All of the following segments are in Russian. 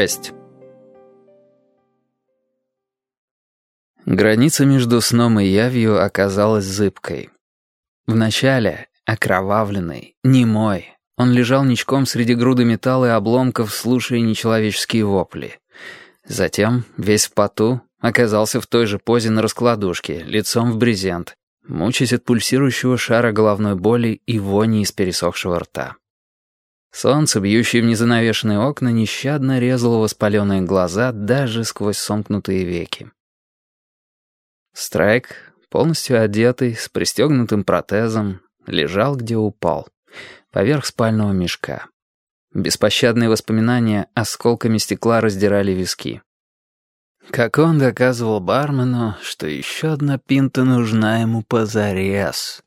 6. Граница между сном и явью оказалась зыбкой. Вначале, окровавленный, немой, он лежал ничком среди груды металла и обломков, слушая нечеловеческие вопли. Затем, весь в поту, оказался в той же позе на раскладушке, лицом в брезент, мучаясь от пульсирующего шара головной боли и вони из пересохшего рта. Солнце, бьющее в незанавешенные окна, нещадно резало воспаленные глаза даже сквозь сомкнутые веки. Страйк, полностью одетый, с пристегнутым протезом, лежал, где упал, поверх спального мешка. Беспощадные воспоминания осколками стекла раздирали виски. Как он доказывал бармену, что еще одна пинта нужна ему позарез.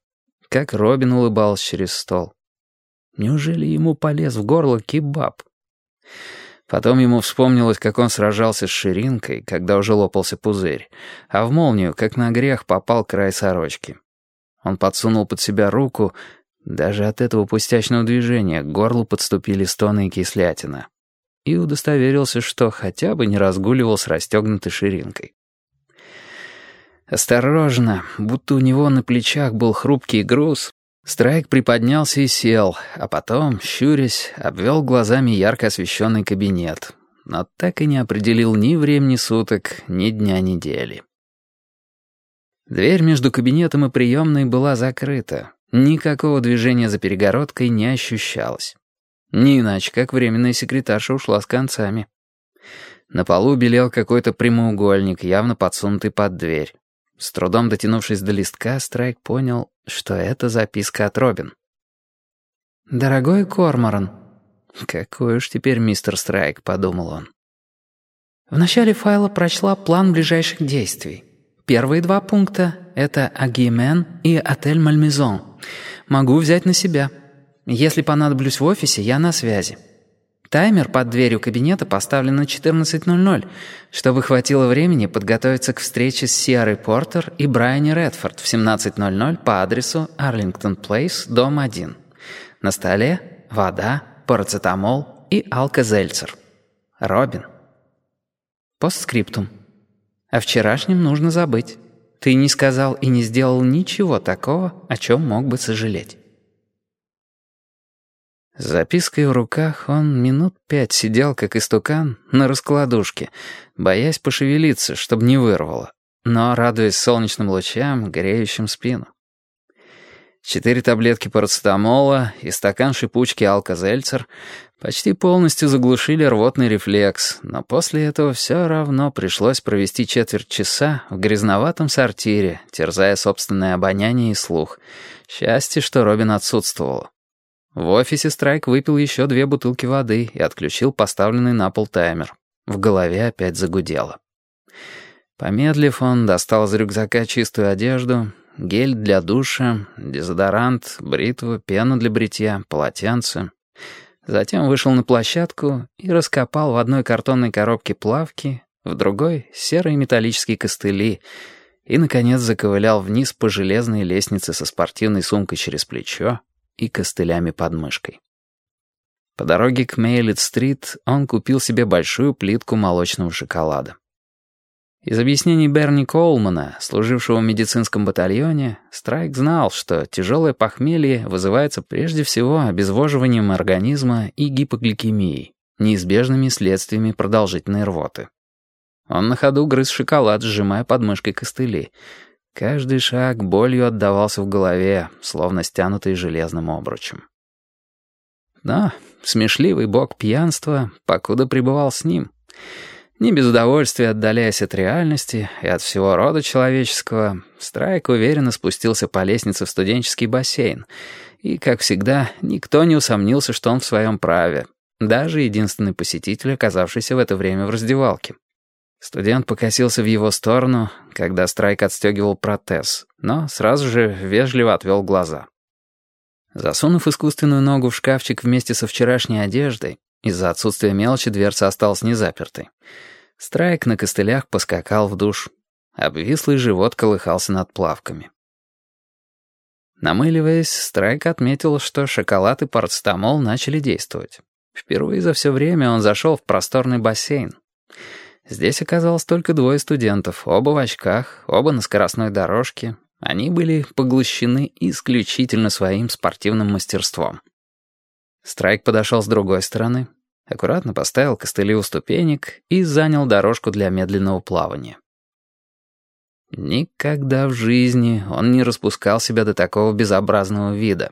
Как Робин улыбался через стол. Неужели ему полез в горло кебаб? Потом ему вспомнилось, как он сражался с ширинкой, когда уже лопался пузырь, а в молнию, как на грех, попал край сорочки. Он подсунул под себя руку, даже от этого пустячного движения к горлу подступили стоны и кислятина. И удостоверился, что хотя бы не разгуливал с расстегнутой ширинкой. Осторожно, будто у него на плечах был хрупкий груз, Страйк приподнялся и сел, а потом, щурясь, обвел глазами ярко освещенный кабинет, но так и не определил ни времени суток, ни дня недели. Дверь между кабинетом и приемной была закрыта. Никакого движения за перегородкой не ощущалось. Не иначе, как временная секретарша ушла с концами. На полу белел какой-то прямоугольник, явно подсунутый под дверь. С трудом дотянувшись до листка, Страйк понял, что это записка от Робин. «Дорогой Корморан». «Какой уж теперь мистер Страйк», — подумал он. В начале файла прочла план ближайших действий. Первые два пункта — это Агимен и отель Мальмезон. Могу взять на себя. Если понадоблюсь в офисе, я на связи. Таймер под дверью кабинета поставлен на 14.00, чтобы хватило времени подготовиться к встрече с Сиарой Портер и Брайани Редфорд в 17.00 по адресу Арлингтон Плейс, дом 1. На столе вода, парацетамол и алкозельцер. Робин. Постскриптум. О вчерашнем нужно забыть. Ты не сказал и не сделал ничего такого, о чем мог бы сожалеть. С запиской в руках он минут пять сидел, как истукан, на раскладушке, боясь пошевелиться, чтобы не вырвало, но радуясь солнечным лучам, греющим спину. Четыре таблетки парацетамола и стакан шипучки алкозельцер почти полностью заглушили рвотный рефлекс, но после этого все равно пришлось провести четверть часа в грязноватом сортире, терзая собственное обоняние и слух. Счастье, что Робин отсутствовал. В офисе Страйк выпил еще две бутылки воды и отключил поставленный на пол таймер. В голове опять загудело. Помедлив, он достал из рюкзака чистую одежду, гель для душа, дезодорант, бритву, пену для бритья, полотенце. Затем вышел на площадку и раскопал в одной картонной коробке плавки, в другой — серые металлические костыли, и, наконец, заковылял вниз по железной лестнице со спортивной сумкой через плечо, и костылями под мышкой. По дороге к Мейлит-стрит он купил себе большую плитку молочного шоколада. Из объяснений Берни Коулмана, служившего в медицинском батальоне, Страйк знал, что тяжелое похмелье вызывается прежде всего обезвоживанием организма и гипогликемией, неизбежными следствиями продолжительной рвоты. Он на ходу грыз шоколад, сжимая подмышкой костыли, Каждый шаг болью отдавался в голове, словно стянутый железным обручем. Но смешливый бог пьянства покуда пребывал с ним. Не без удовольствия отдаляясь от реальности и от всего рода человеческого, Страйк уверенно спустился по лестнице в студенческий бассейн, и, как всегда, никто не усомнился, что он в своем праве, даже единственный посетитель, оказавшийся в это время в раздевалке. Студент покосился в его сторону, когда Страйк отстегивал протез, но сразу же вежливо отвел глаза. Засунув искусственную ногу в шкафчик вместе со вчерашней одеждой, из-за отсутствия мелочи дверца осталась незапертой. Страйк на костылях поскакал в душ. Обвислый живот колыхался над плавками. Намыливаясь, Страйк отметил, что шоколад и парацетамол начали действовать. Впервые за все время он зашел в просторный бассейн. Здесь оказалось только двое студентов, оба в очках, оба на скоростной дорожке. Они были поглощены исключительно своим спортивным мастерством. Страйк подошел с другой стороны, аккуратно поставил костыли у ступенек и занял дорожку для медленного плавания. Никогда в жизни он не распускал себя до такого безобразного вида.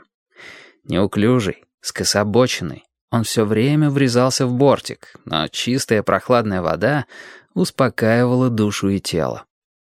Неуклюжий, скособоченный, он все время врезался в бортик, но чистая прохладная вода успокаивала душу и тело.